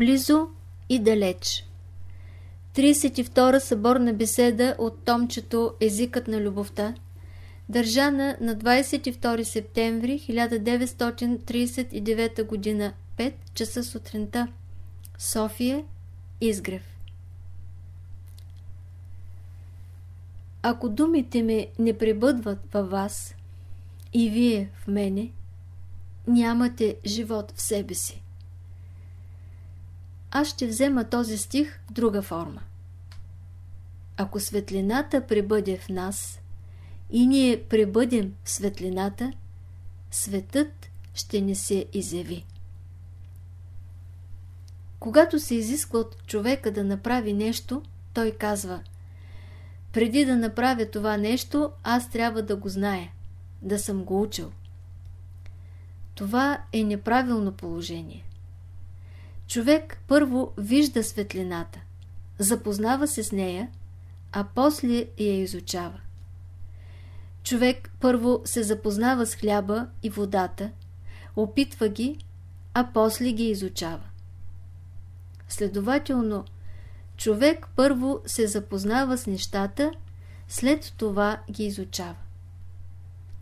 Близо и далеч 32 съборна беседа от томчето Езикът на любовта държана на 22 септември 1939 г. 5 часа сутринта София Изгрев Ако думите ми не пребъдват във вас и вие в мене, нямате живот в себе си. Аз ще взема този стих в друга форма. Ако светлината пребъде в нас и ние пребъдем в светлината, светът ще ни се изяви. Когато се изисква от човека да направи нещо, той казва Преди да направя това нещо, аз трябва да го зная, да съм го учил. Това е неправилно положение. Човек първо вижда светлината, запознава се с нея, а после я изучава. Човек първо се запознава с хляба и водата, опитва ги, а после ги изучава. Следователно, човек първо се запознава с нещата, след това ги изучава.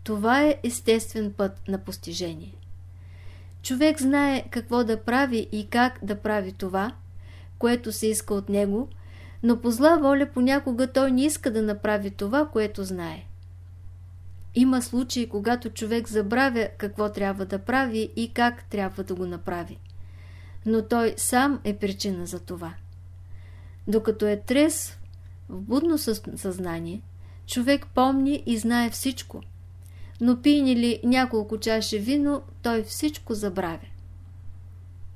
Това е естествен път на постижение. Човек знае какво да прави и как да прави това, което се иска от него, но по зла воля понякога той не иска да направи това, което знае. Има случаи, когато човек забравя какво трябва да прави и как трябва да го направи. Но той сам е причина за това. Докато е трес в будно съзнание, човек помни и знае всичко – но пине ли няколко чаши вино, той всичко забравя.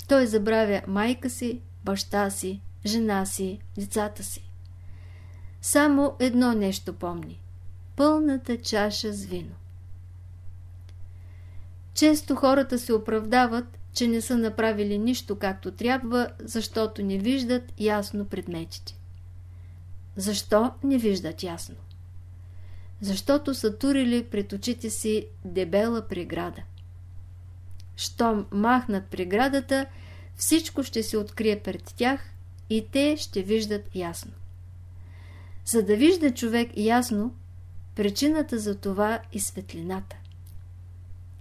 Той забравя майка си, баща си, жена си, децата си. Само едно нещо помни – пълната чаша с вино. Често хората се оправдават, че не са направили нищо както трябва, защото не виждат ясно предметите. Защо не виждат ясно? Защото са турили пред очите си дебела преграда. Щом махнат преградата, всичко ще се открие пред тях и те ще виждат ясно. За да вижда човек ясно, причината за това е светлината.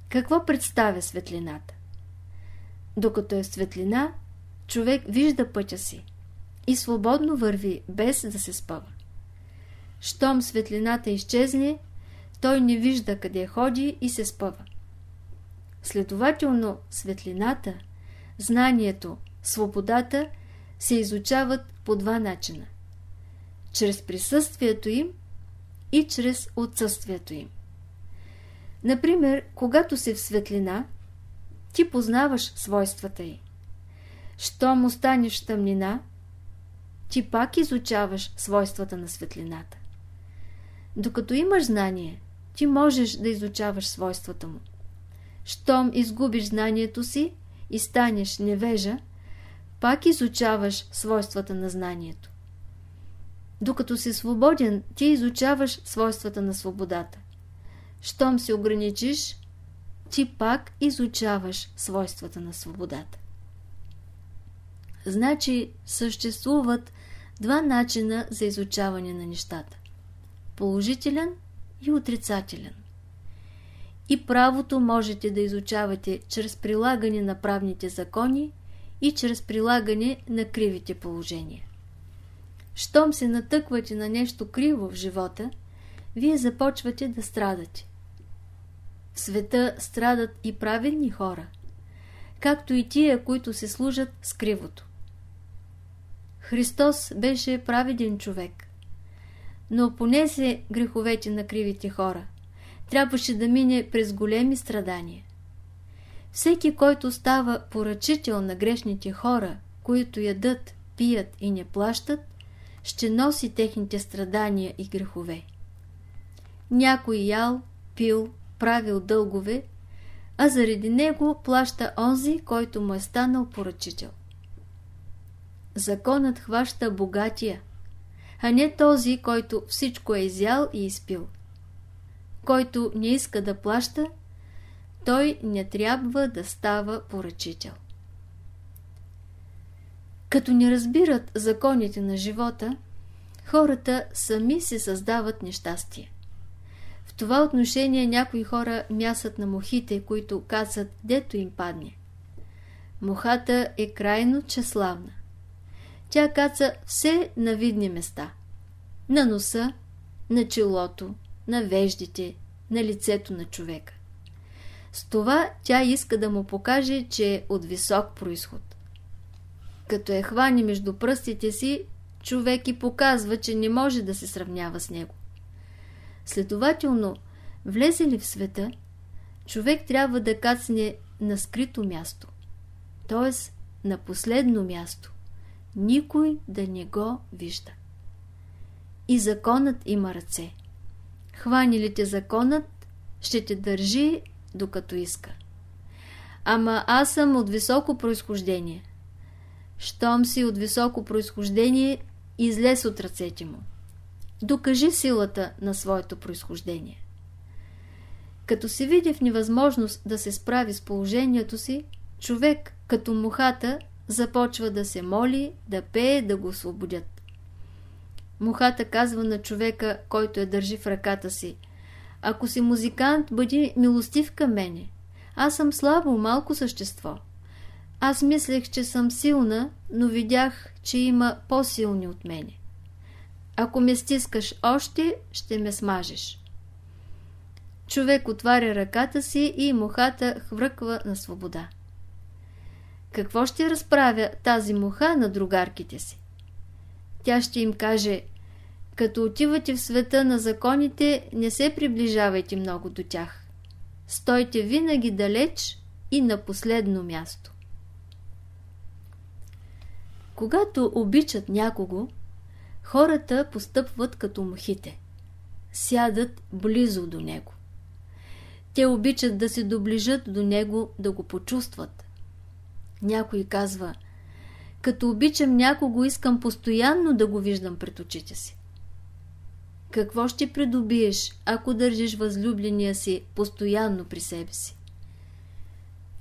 Какво представя светлината? Докато е светлина, човек вижда пътя си и свободно върви, без да се спъва. Щом светлината изчезне, той не вижда къде ходи и се спъва. Следователно, светлината, знанието, свободата се изучават по два начина. Чрез присъствието им и чрез отсъствието им. Например, когато си в светлина, ти познаваш свойствата й. Щом останеш в тъмнина, ти пак изучаваш свойствата на светлината. Докато имаш знание, ти можеш да изучаваш свойствата му. Щом изгубиш знанието си и станеш невежа, пак изучаваш свойствата на знанието. Докато си свободен, ти изучаваш свойствата на свободата. Щом се ограничиш, ти пак изучаваш свойствата на свободата. Значи съществуват два начина за изучаване на нещата положителен и отрицателен. И правото можете да изучавате чрез прилагане на правните закони и чрез прилагане на кривите положения. Щом се натъквате на нещо криво в живота, вие започвате да страдате. В света страдат и праведни хора, както и тия, които се служат с кривото. Христос беше праведен човек – но понесе греховете на кривите хора. Трябваше да мине през големи страдания. Всеки, който става поръчител на грешните хора, които ядат, пият и не плащат, ще носи техните страдания и грехове. Някой ял, пил, правил дългове, а заради него плаща онзи, който му е станал поръчител. Законът хваща богатия – а не този, който всичко е изял и изпил. Който не иска да плаща, той не трябва да става поръчител. Като не разбират законите на живота, хората сами се създават нещастие. В това отношение някои хора мясат на мухите, които казват дето им падне. Мухата е крайно чеславна. Тя каца все на видни места. На носа, на челото, на веждите, на лицето на човека. С това тя иска да му покаже, че е от висок происход. Като е хвани между пръстите си, човек и показва, че не може да се сравнява с него. Следователно, влезе ли в света, човек трябва да кацне на скрито място, т.е. на последно място, никой да не го вижда. И законът има ръце. Хвани ли те законът, ще те държи докато иска. Ама аз съм от високо происхождение. Щом си от високо происхождение, излез от ръцете му. Докажи силата на своето происхождение. Като се види в невъзможност да се справи с положението си, човек, като мухата, започва да се моли, да пее, да го освободят. Мухата казва на човека, който я държи в ръката си – ако си музикант, бъди милостив към мене. Аз съм слабо, малко същество. Аз мислех, че съм силна, но видях, че има по-силни от мене. Ако ме стискаш още, ще ме смажеш. Човек отваря ръката си и мухата хвърква на свобода. Какво ще разправя тази муха на другарките си? Тя ще им каже като отивате в света на законите, не се приближавайте много до тях. Стойте винаги далеч и на последно място. Когато обичат някого, хората постъпват като мухите. Сядат близо до него. Те обичат да се доближат до него, да го почувстват. Някой казва, като обичам някого, искам постоянно да го виждам пред очите си. Какво ще придобиеш, ако държиш възлюбления си постоянно при себе си?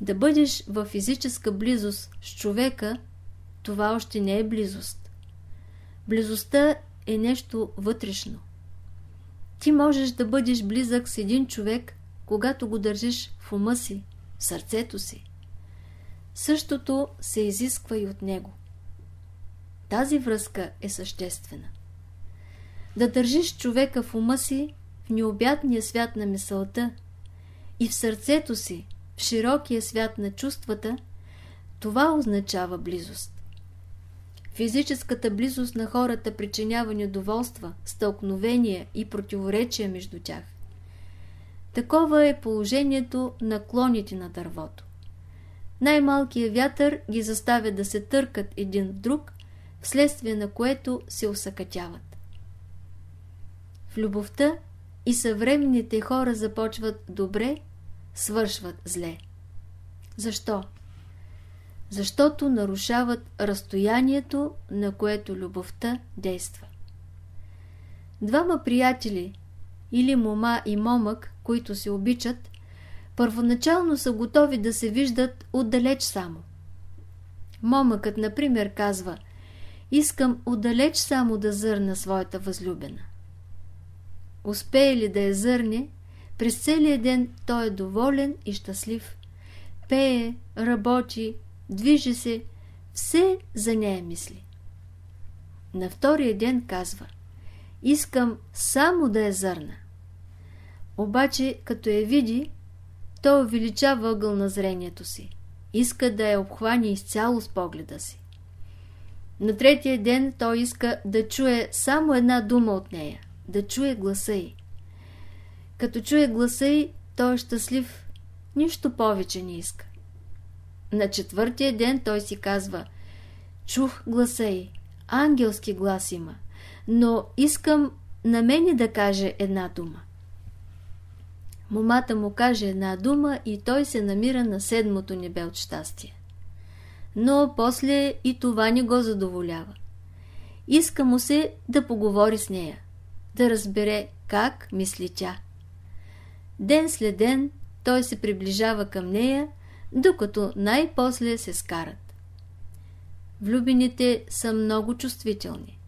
Да бъдеш в физическа близост с човека, това още не е близост. Близостта е нещо вътрешно. Ти можеш да бъдеш близък с един човек, когато го държиш в ума си, в сърцето си. Същото се изисква и от него. Тази връзка е съществена да държиш човека в ума си, в необятния свят на мисълта и в сърцето си, в широкия свят на чувствата, това означава близост. Физическата близост на хората причинява недоволства, стълкновения и противоречия между тях. Такова е положението на клоните на дървото. Най-малкият вятър ги заставя да се търкат един в друг, вследствие на което се усъкътяват. В любовта и съвременните хора започват добре, свършват зле. Защо? Защото нарушават разстоянието, на което любовта действа. Двама приятели или мома и момък, които се обичат, първоначално са готови да се виждат отдалеч само. Момъкът, например, казва Искам отдалеч само да зърна своята възлюбена. Успее ли да я зърне, през целия ден той е доволен и щастлив. Пее, работи, движи се, все за нея мисли. На втория ден казва Искам само да я зърна. Обаче, като я види, той увеличава ъгъл на зрението си. Иска да я обхване изцяло с погледа си. На третия ден той иска да чуе само една дума от нея – да чуе гласа й. Като чуе гласа й, той е щастлив, нищо повече не иска. На четвъртия ден той си казва Чух гласа й, ангелски глас има, но искам на мене да каже една дума. Момата му каже една дума и той се намира на седмото небе от щастие. Но после и това не го задоволява. Иска му се да поговори с нея да разбере как мисли тя. Ден след ден той се приближава към нея, докато най-после се скарат. влюбените са много чувствителни.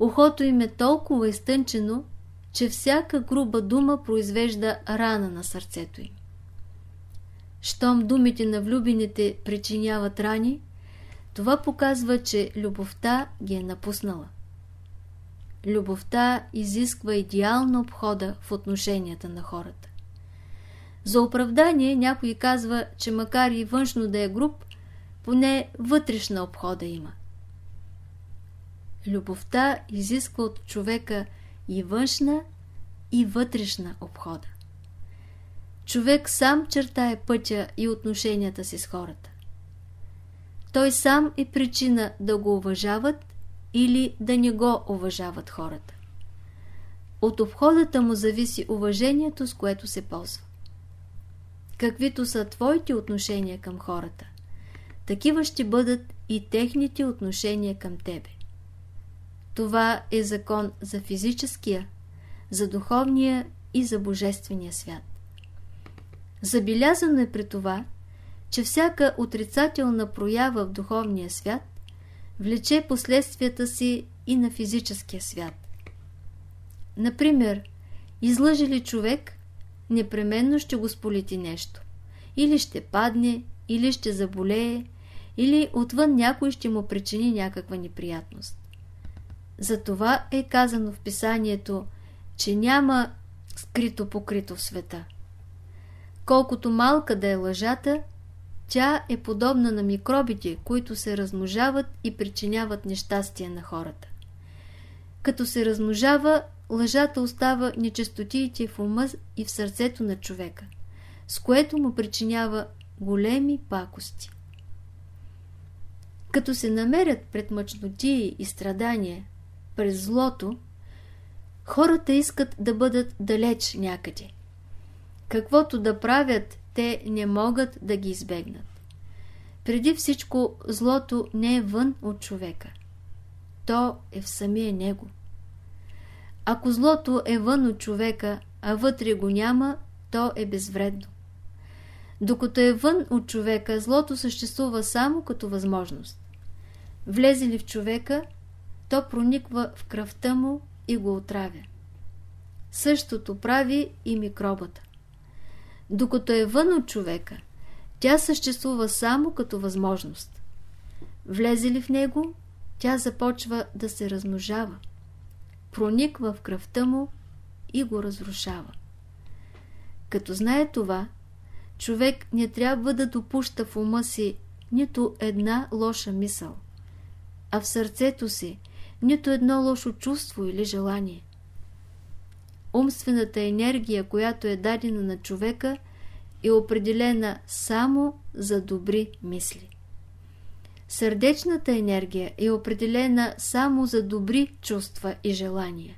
Ухото им е толкова изтънчено, че всяка груба дума произвежда рана на сърцето им. Щом думите на влюбените причиняват рани, това показва, че любовта ги е напуснала. Любовта изисква идеална обхода в отношенията на хората. За оправдание някой казва, че макар и външно да е груб, поне вътрешна обхода има. Любовта изисква от човека и външна, и вътрешна обхода. Човек сам чертае пътя и отношенията си с хората. Той сам е причина да го уважават или да не го уважават хората. От обходата му зависи уважението, с което се ползва. Каквито са твоите отношения към хората, такива ще бъдат и техните отношения към тебе. Това е закон за физическия, за духовния и за божествения свят. Забелязано е при това, че всяка отрицателна проява в духовния свят влече последствията си и на физическия свят. Например, излъжи ли човек, непременно ще го сполити нещо. Или ще падне, или ще заболее, или отвън някой ще му причини някаква неприятност. Затова е казано в писанието, че няма скрито покрито в света. Колкото малка да е лъжата, тя е подобна на микробите, които се размножават и причиняват нещастие на хората. Като се размножава, лъжата остава нечестотиите в ума и в сърцето на човека, с което му причинява големи пакости. Като се намерят пред мъчноти и страдания през злото, хората искат да бъдат далеч някъде. Каквото да правят, те не могат да ги избегнат. Преди всичко, злото не е вън от човека. То е в самия него. Ако злото е вън от човека, а вътре го няма, то е безвредно. Докато е вън от човека, злото съществува само като възможност. Влезе ли в човека, то прониква в кръвта му и го отравя. Същото прави и микробата. Докато е вън от човека, тя съществува само като възможност. Влезе ли в него, тя започва да се размножава, прониква в кръвта му и го разрушава. Като знае това, човек не трябва да допуща в ума си нито една лоша мисъл, а в сърцето си нито едно лошо чувство или желание. Умствената енергия, която е дадена на човека, е определена само за добри мисли. Сърдечната енергия е определена само за добри чувства и желания.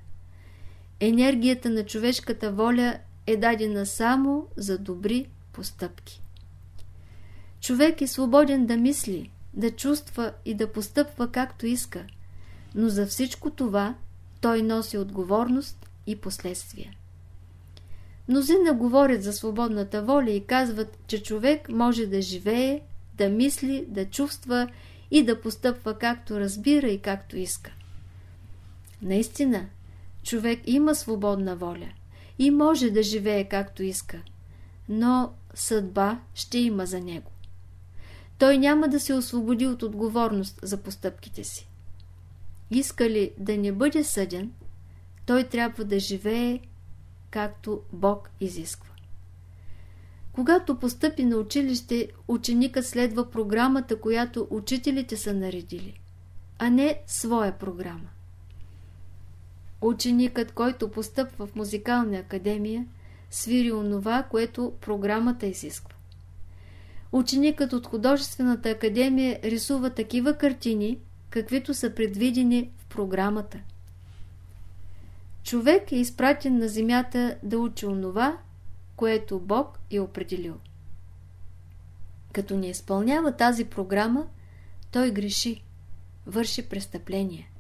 Енергията на човешката воля е дадена само за добри постъпки. Човек е свободен да мисли, да чувства и да постъпва както иска, но за всичко това той носи отговорност и последствия. Мнозина говорят за свободната воля и казват, че човек може да живее, да мисли, да чувства и да постъпва както разбира и както иска. Наистина, човек има свободна воля и може да живее както иска, но съдба ще има за него. Той няма да се освободи от отговорност за постъпките си. Иска ли да не бъде съден, той трябва да живее както Бог изисква. Когато постъпи на училище, ученикът следва програмата, която учителите са наредили, а не своя програма. Ученикът, който постъпва в музикална академия, свири онова, което програмата изисква. Ученикът от художествената академия рисува такива картини, каквито са предвидени в програмата – Човек е изпратен на земята да учи онова, което Бог е определил. Като не изпълнява тази програма, той греши, върши престъпление.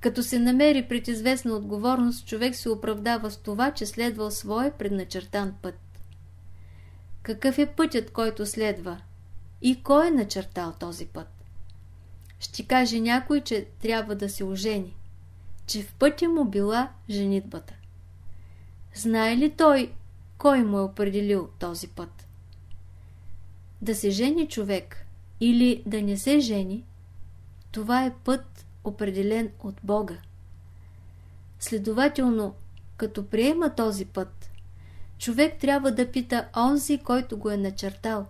Като се намери пред известна отговорност, човек се оправдава с това, че следвал своя предначертан път. Какъв е пътят, който следва? И кой е начертал този път? Ще каже някой, че трябва да се ожени, че в пътя му била женитбата. Знае ли той, кой му е определил този път? Да се жени човек или да не се жени, това е път определен от Бога. Следователно, като приема този път, човек трябва да пита онзи, който го е начертал.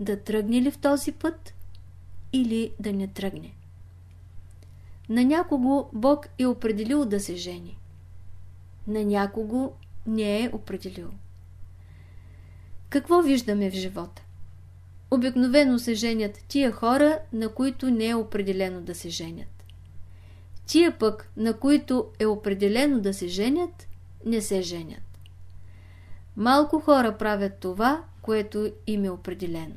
Да тръгне ли в този път или да не тръгне? На някого Бог е определил да се жени. На някого не е определил. Какво виждаме в живота? Обикновено се женят тия хора, на които не е определено да се женят. Тия пък, на които е определено да се женят, не се женят. Малко хора правят това, което им е определено.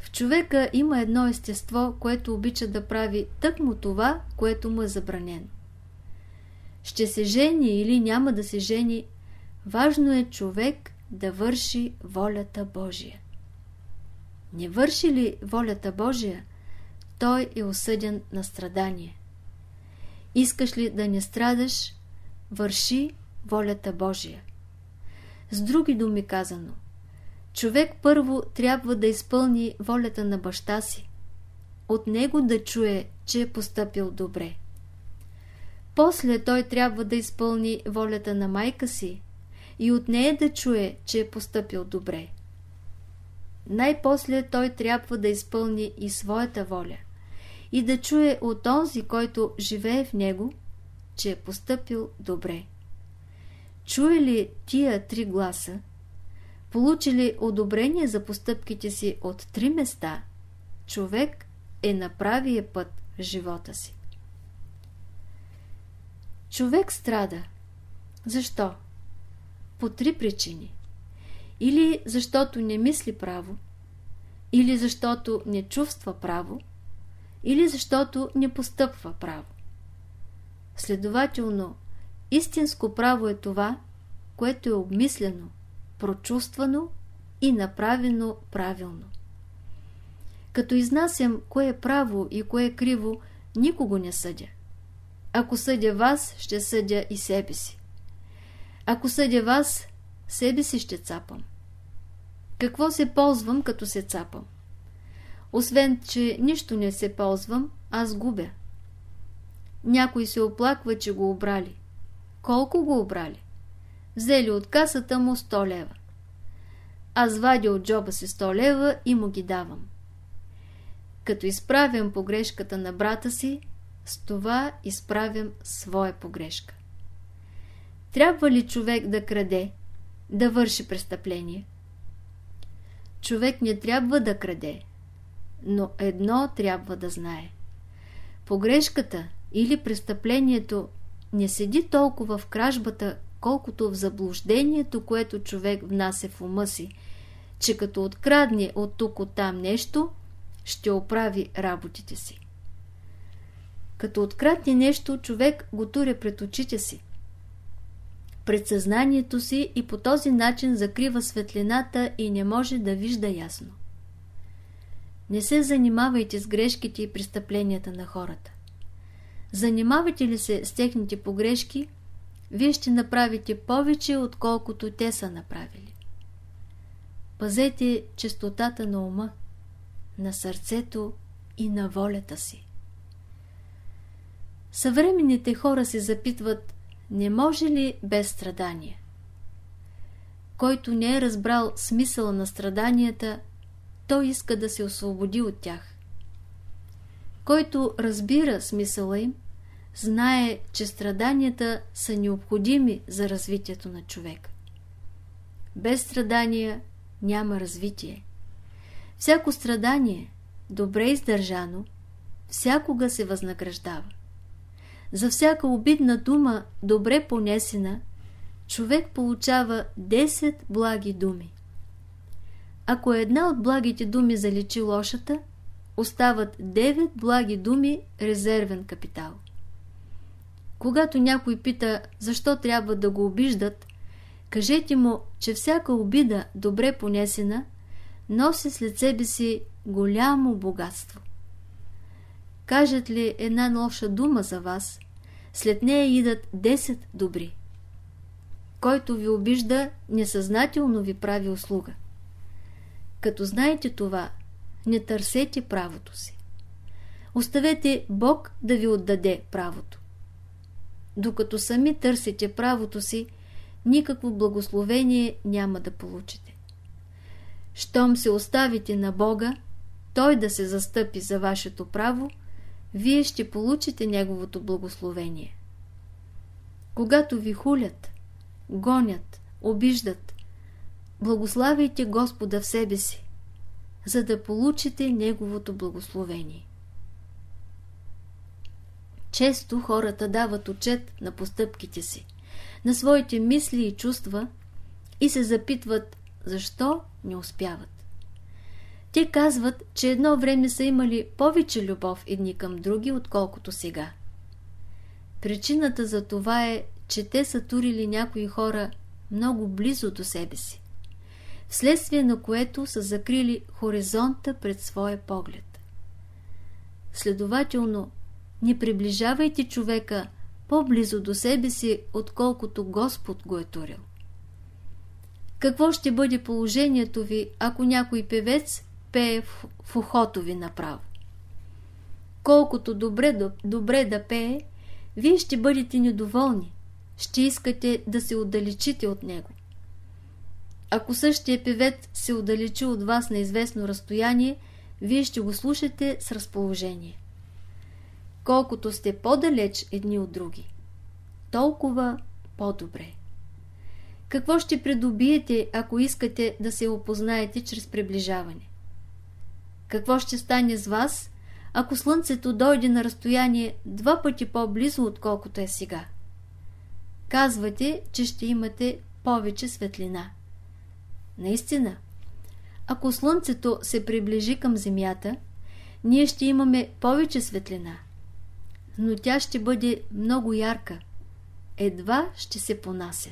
В човека има едно естество, което обича да прави тъкмо това, което му е забранено. Ще се жени или няма да се жени, важно е човек да върши волята Божия. Не върши ли волята Божия, той е осъден на страдание. Искаш ли да не страдаш, върши волята Божия. С други думи казано, човек първо трябва да изпълни волята на баща си, от него да чуе, че е поступил добре. После той трябва да изпълни волята на майка си и от нея да чуе, че е поступил добре. Най-после той трябва да изпълни и своята воля и да чуе от онзи, който живее в него, че е поступил добре. Чуе ли тия три гласа, получи ли одобрение за постъпките си от три места, човек е на правия път в живота си. Човек страда. Защо? По три причини. Или защото не мисли право, или защото не чувства право, или защото не постъпва право. Следователно, истинско право е това, което е обмислено, прочувствано и направено правилно. Като изнасям кое е право и кое е криво, никого не съдя. Ако съдя вас, ще съдя и себе си. Ако съдя вас, себе си ще цапам. Какво се ползвам, като се цапам? Освен, че нищо не се ползвам, аз губя. Някой се оплаква, че го обрали. Колко го обрали? Взели от касата му 100 лева. Аз вадя от джоба си 100 лева и му ги давам. Като изправям погрешката на брата си, с това изправям своя погрешка. Трябва ли човек да краде, да върши престъпление? Човек не трябва да краде, но едно трябва да знае. Погрешката или престъплението не седи толкова в кражбата, колкото в заблуждението, което човек внася в ума си, че като открадне от тук от там нещо, ще оправи работите си. Като открадне нещо, човек го туря пред очите си, пред съзнанието си и по този начин закрива светлината и не може да вижда ясно. Не се занимавайте с грешките и престъпленията на хората. Занимавате ли се с техните погрешки, вие ще направите повече, отколкото те са направили. Пазете чистотата на ума, на сърцето и на волята си. Съвременните хора се запитват, не може ли без страдания? Който не е разбрал смисъла на страданията, той иска да се освободи от тях. Който разбира смисъла им, знае, че страданията са необходими за развитието на човек. Без страдания няма развитие. Всяко страдание, добре издържано, всякога се възнаграждава. За всяка обидна дума, добре понесена, човек получава 10 благи думи. Ако една от благите думи заличи лошата, остават 9 благи думи резервен капитал. Когато някой пита защо трябва да го обиждат, кажете му, че всяка обида, добре понесена, носи след себе си голямо богатство. кажат ли една лоша дума за вас, след нея идат 10 добри. Който ви обижда, несъзнателно ви прави услуга. Като знаете това, не търсете правото си. Оставете Бог да ви отдаде правото. Докато сами търсите правото си, никакво благословение няма да получите. Щом се оставите на Бога, Той да се застъпи за вашето право, вие ще получите Неговото благословение. Когато ви хулят, гонят, обиждат, благославяйте Господа в себе си, за да получите Неговото благословение. Често хората дават отчет на постъпките си, на своите мисли и чувства и се запитват защо не успяват. Те казват, че едно време са имали повече любов едни към други, отколкото сега. Причината за това е, че те са турили някои хора много близо до себе си, вследствие на което са закрили хоризонта пред своя поглед. Следователно, не приближавайте човека по-близо до себе си, отколкото Господ го е турил. Какво ще бъде положението ви, ако някой певец пее в, ухото ви направо? Колкото добре, добре да пее, вие ще бъдете недоволни, ще искате да се отдалечите от него. Ако същия певец се отдалечи от вас на известно разстояние, вие ще го слушате с разположение колкото сте по-далеч едни от други. Толкова по-добре. Какво ще придобиете, ако искате да се опознаете чрез приближаване? Какво ще стане с вас, ако Слънцето дойде на разстояние два пъти по-близо, отколкото е сега? Казвате, че ще имате повече светлина. Наистина, ако Слънцето се приближи към Земята, ние ще имаме повече светлина – но тя ще бъде много ярка. Едва ще се понася.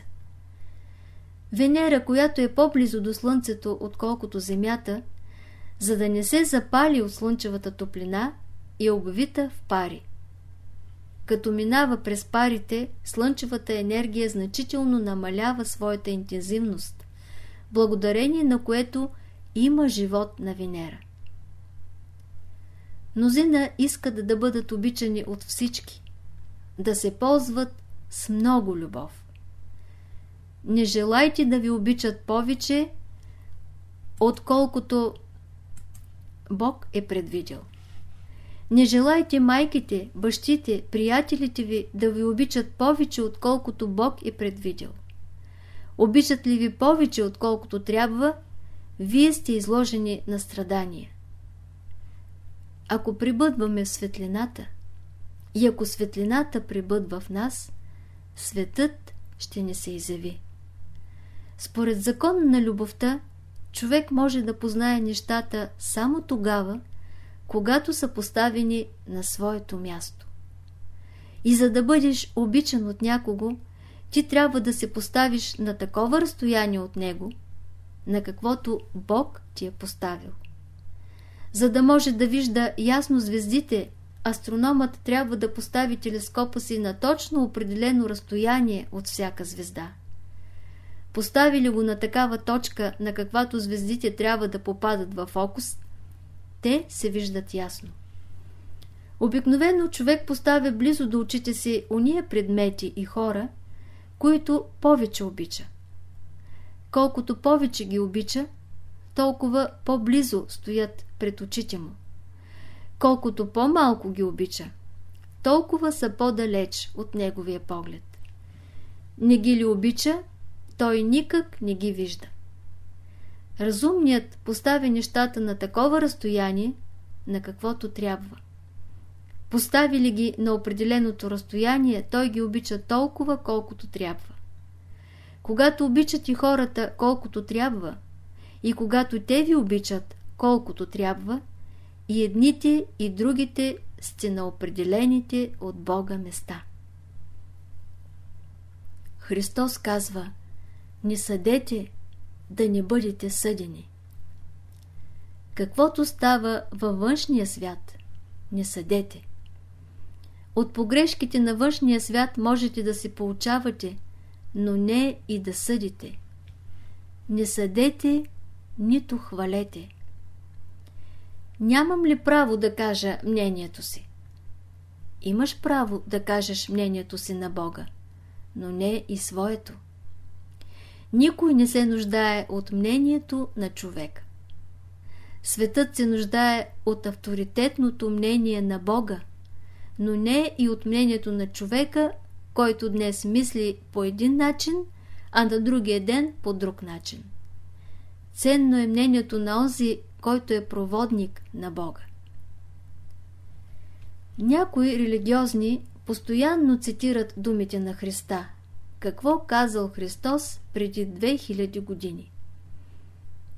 Венера, която е по-близо до Слънцето, отколкото Земята, за да не се запали от слънчевата топлина, е обвита в пари. Като минава през парите, слънчевата енергия значително намалява своята интензивност, благодарение на което има живот на Венера. Мнозина искат да бъдат обичани от всички, да се ползват с много любов. Не желайте да ви обичат повече, отколкото Бог е предвидел. Не желайте майките, бащите, приятелите ви да ви обичат повече, отколкото Бог е предвидел. Обичат ли ви повече, отколкото трябва, вие сте изложени на страдания. Ако прибъдваме в светлината и ако светлината прибъдва в нас, светът ще ни се изяви. Според закон на любовта, човек може да познае нещата само тогава, когато са поставени на своето място. И за да бъдеш обичан от някого, ти трябва да се поставиш на такова разстояние от него, на каквото Бог ти е поставил. За да може да вижда ясно звездите, астрономът трябва да постави телескопа си на точно определено разстояние от всяка звезда. Постави ли го на такава точка, на каквато звездите трябва да попадат в фокус, те се виждат ясно. Обикновено човек поставя близо до очите си уния предмети и хора, които повече обича. Колкото повече ги обича, толкова по-близо стоят пред очите му. Колкото по-малко ги обича, толкова са по-далеч от неговия поглед. Не ги ли обича, той никак не ги вижда. Разумният поставя нещата на такова разстояние, на каквото трябва. Постави ли ги на определеното разстояние, той ги обича толкова, колкото трябва. Когато обичат и хората колкото трябва, и когато те ви обичат колкото трябва, и едните и другите сте на определените от Бога места. Христос казва Не съдете, да не бъдете съдени. Каквото става във външния свят, не съдете. От погрешките на външния свят можете да се получавате, но не и да съдите. Не съдете, нито хвалете. Нямам ли право да кажа мнението си? Имаш право да кажеш мнението си на Бога, но не и своето. Никой не се нуждае от мнението на човека. Светът се нуждае от авторитетното мнение на Бога, но не и от мнението на човека, който днес мисли по един начин, а на другия ден по друг начин. Ценно е мнението на онзи, който е проводник на Бога. Някои религиозни постоянно цитират думите на Христа. Какво казал Христос преди 2000 години?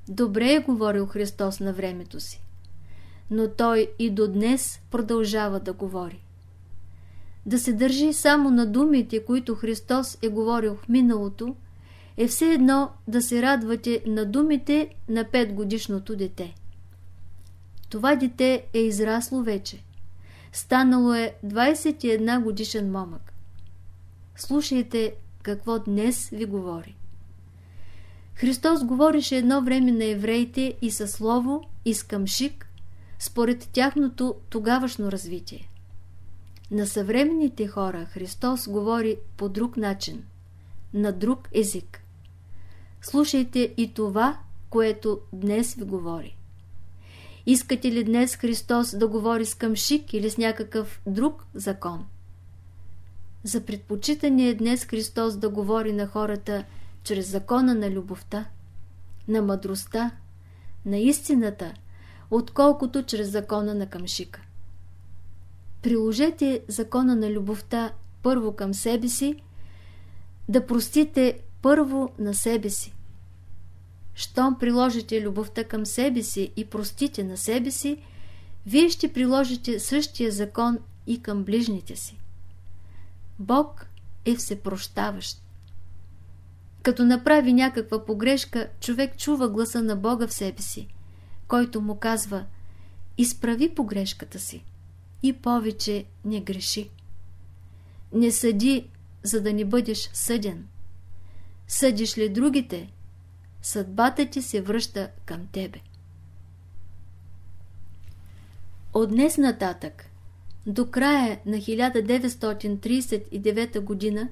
Добре е говорил Христос на времето си, но Той и до днес продължава да говори. Да се държи само на думите, които Христос е говорил в миналото, е все едно да се радвате на думите на петгодишното дете. Това дете е израсло вече. Станало е 21 годишен момък. Слушайте какво днес ви говори. Христос говореше едно време на евреите и със слово, и с къмшик, според тяхното тогавашно развитие. На съвременните хора Христос говори по друг начин, на друг език. Слушайте и това, което днес ви говори. Искате ли днес Христос да говори с къмшик или с някакъв друг закон? За предпочитане е днес Христос да говори на хората чрез закона на любовта, на мъдростта, на истината, отколкото чрез закона на къмшика. Приложете закона на любовта първо към себе си, да простите първо на себе си. Щом приложите любовта към себе си и простите на себе си, вие ще приложите същия закон и към ближните си. Бог е всепрощаващ. Като направи някаква погрешка, човек чува гласа на Бога в себе си, който му казва «Изправи погрешката си и повече не греши. Не съди, за да не бъдеш съден. Съдиш ли другите, съдбата ти се връща към тебе. От днес нататък, до края на 1939 година,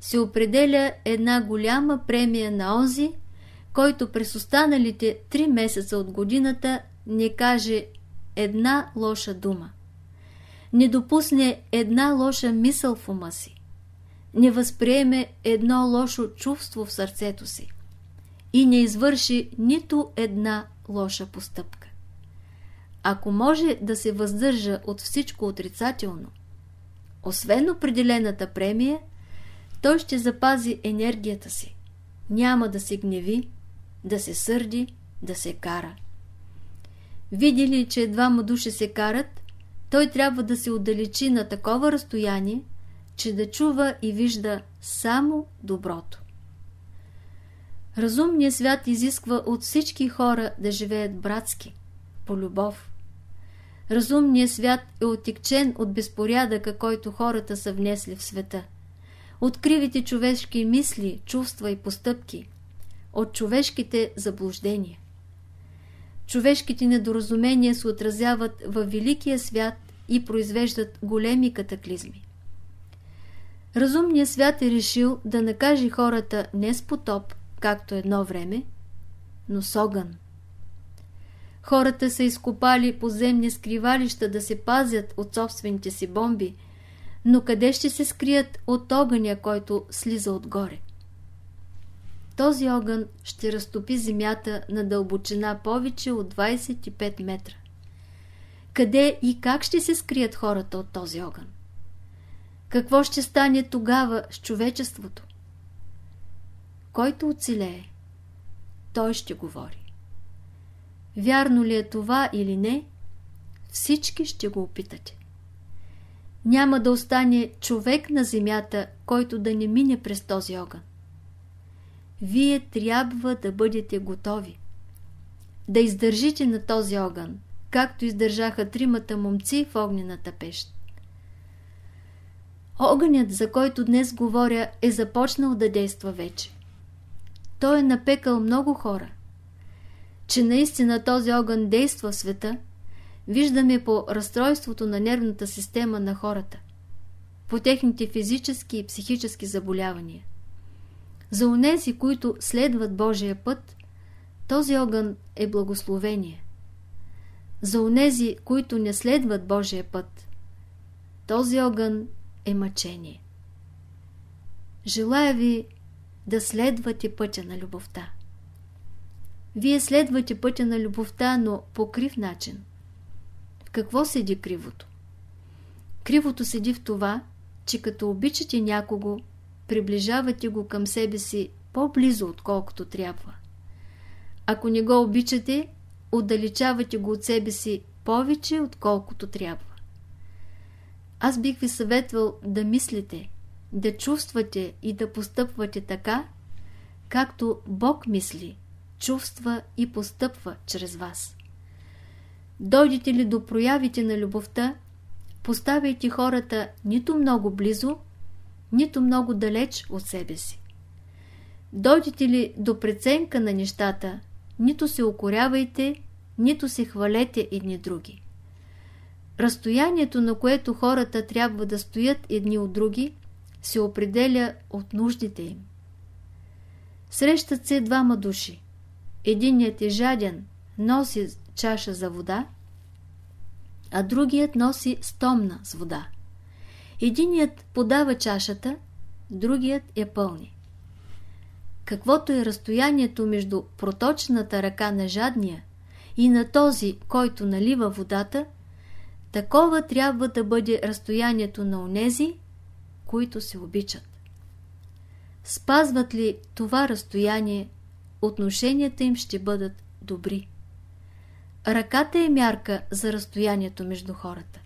се определя една голяма премия на онзи, който през останалите три месеца от годината не каже една лоша дума, не допусне една лоша мисъл в ума си, не възприеме едно лошо чувство в сърцето си и не извърши нито една лоша постъпка. Ако може да се въздържа от всичко отрицателно, освен определената премия, той ще запази енергията си. Няма да се гневи, да се сърди, да се кара. Види ли, че двама души се карат, той трябва да се отдалечи на такова разстояние, че да чува и вижда само доброто. Разумният свят изисква от всички хора да живеят братски, по любов. Разумният свят е отекчен от безпорядъка, който хората са внесли в света. От кривите човешки мисли, чувства и постъпки. От човешките заблуждения. Човешките недоразумения се отразяват във великия свят и произвеждат големи катаклизми. Разумният свят е решил да накаже хората не с потоп, както едно време, но с огън. Хората са изкопали подземни скривалища да се пазят от собствените си бомби, но къде ще се скрият от огъня, който слиза отгоре? Този огън ще разтопи земята на дълбочина повече от 25 метра. Къде и как ще се скрият хората от този огън? Какво ще стане тогава с човечеството? Който оцелее, той ще говори. Вярно ли е това или не, всички ще го опитате. Няма да остане човек на земята, който да не мине през този огън. Вие трябва да бъдете готови. Да издържите на този огън, както издържаха тримата момци в огнената пещ. Огънят, за който днес говоря, е започнал да действа вече. Той е напекал много хора. Че наистина този огън действа в света, виждаме по разстройството на нервната система на хората, по техните физически и психически заболявания. За унези, които следват Божия път, този огън е благословение. За онези, които не следват Божия път, този огън е мъчение. Желая ви да следвате пътя на любовта. Вие следвате пътя на любовта, но по крив начин. Какво седи кривото? Кривото седи в това, че като обичате някого, приближавате го към себе си по-близо, отколкото трябва. Ако не го обичате, отдалечавате го от себе си повече, отколкото трябва. Аз бих ви съветвал да мислите, да чувствате и да постъпвате така, както Бог мисли, чувства и постъпва чрез вас. Дойдете ли до проявите на любовта, поставяйте хората нито много близо, нито много далеч от себе си. Дойдете ли до преценка на нещата, нито се укорявайте, нито се хвалете едни други. Разстоянието, на което хората трябва да стоят едни от други, се определя от нуждите им. Срещат се двама души. Единият е жаден, носи чаша за вода, а другият носи стомна с вода. Единият подава чашата, другият я пълни. Каквото е разстоянието между проточната ръка на жадния и на този, който налива водата, такова трябва да бъде разстоянието на онези, които се обичат. Спазват ли това разстояние, отношенията им ще бъдат добри. Ръката е мярка за разстоянието между хората.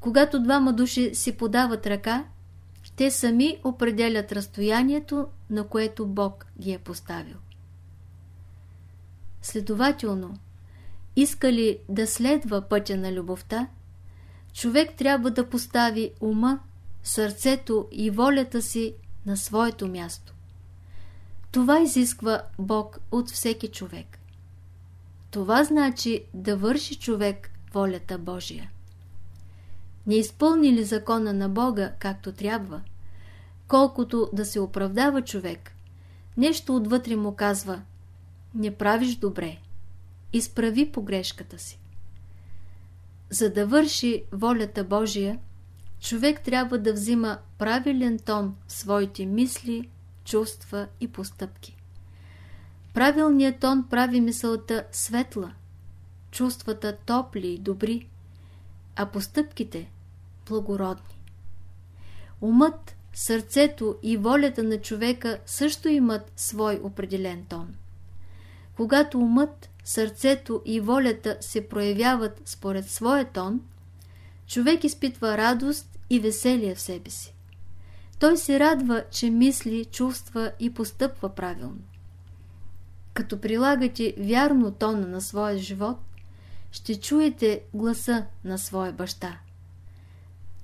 Когато двама души си подават ръка, те сами определят разстоянието, на което Бог ги е поставил. Следователно, иска ли да следва пътя на любовта, човек трябва да постави ума, сърцето и волята си на своето място. Това изисква Бог от всеки човек. Това значи да върши човек волята Божия. Не изпълни ли закона на Бога както трябва, колкото да се оправдава човек, нещо отвътре му казва не правиш добре, изправи погрешката си. За да върши волята Божия, човек трябва да взима правилен тон в своите мисли, чувства и постъпки. Правилният тон прави мисълта светла, чувствата топли и добри, а постъпките благородни. Умът, сърцето и волята на човека също имат свой определен тон. Когато умът, сърцето и волята се проявяват според своя тон, човек изпитва радост и веселие в себе си. Той се радва, че мисли, чувства и постъпва правилно. Като прилагате вярно тона на своя живот, ще чуете гласа на своя баща.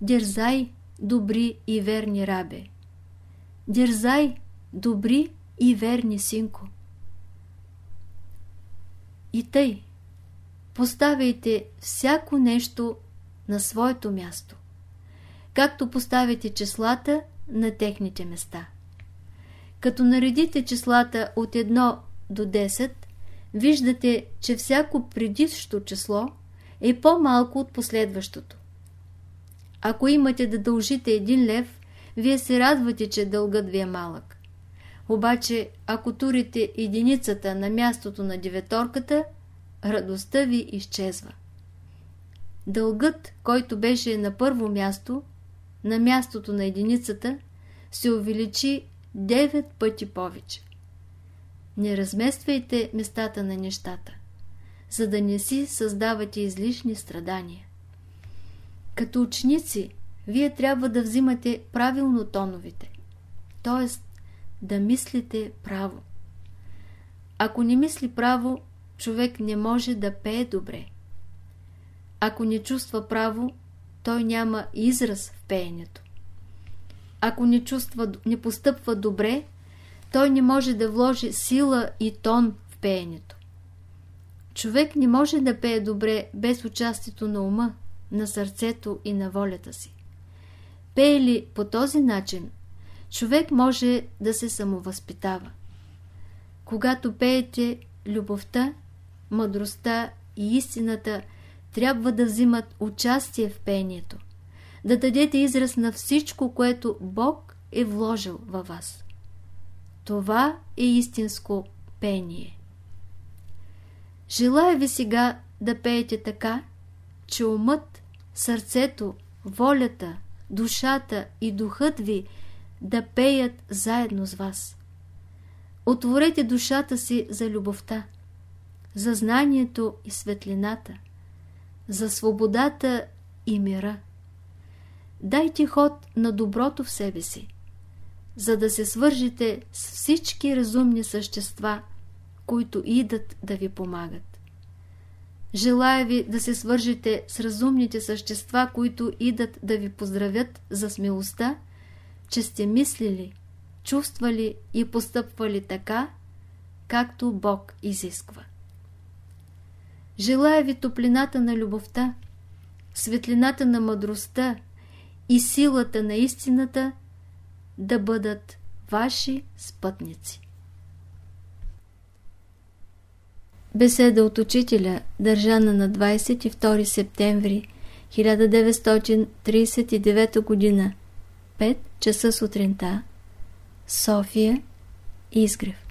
Дерзай, добри и верни рабе! Дерзай, добри и верни синко! И тъй, поставяйте всяко нещо на своето място, както поставяте числата на техните места. Като наредите числата от 1 до 10, виждате, че всяко предишщо число е по-малко от последващото. Ако имате да дължите един лев, вие се радвате, че дългът ви е малък. Обаче, ако турите единицата на мястото на деветорката, радостта ви изчезва. Дългът, който беше на първо място, на мястото на единицата, се увеличи 9 пъти повече. Не размествайте местата на нещата, за да не си създавате излишни страдания. Като ученици, вие трябва да взимате правилно тоновите, т.е. да мислите право. Ако не мисли право, човек не може да пее добре. Ако не чувства право, той няма израз в пеенето. ако не, чувства, не постъпва добре, той не може да вложи сила и тон в пеенето. Човек не може да пее добре без участието на ума, на сърцето и на волята си. Пее ли по този начин, човек може да се самовъзпитава. Когато пеете любовта, мъдростта и истината трябва да взимат участие в пеенето, да дадете израз на всичко, което Бог е вложил във вас. Това е истинско пение. Желая ви сега да пеете така, че умът, сърцето, волята, душата и духът ви да пеят заедно с вас. Отворете душата си за любовта, за знанието и светлината, за свободата и мира. Дайте ход на доброто в себе си, за да се свържите с всички разумни същества, които идат да ви помагат. Желая ви да се свържете с разумните същества, които идат да ви поздравят за смелостта, че сте мислили, чувствали и постъпвали така, както Бог изисква. Желая ви топлината на любовта, светлината на мъдростта и силата на истината да бъдат ваши спътници. Беседа от учителя, държана на 22 септември 1939 г. 5 часа сутринта. София. Изгрев.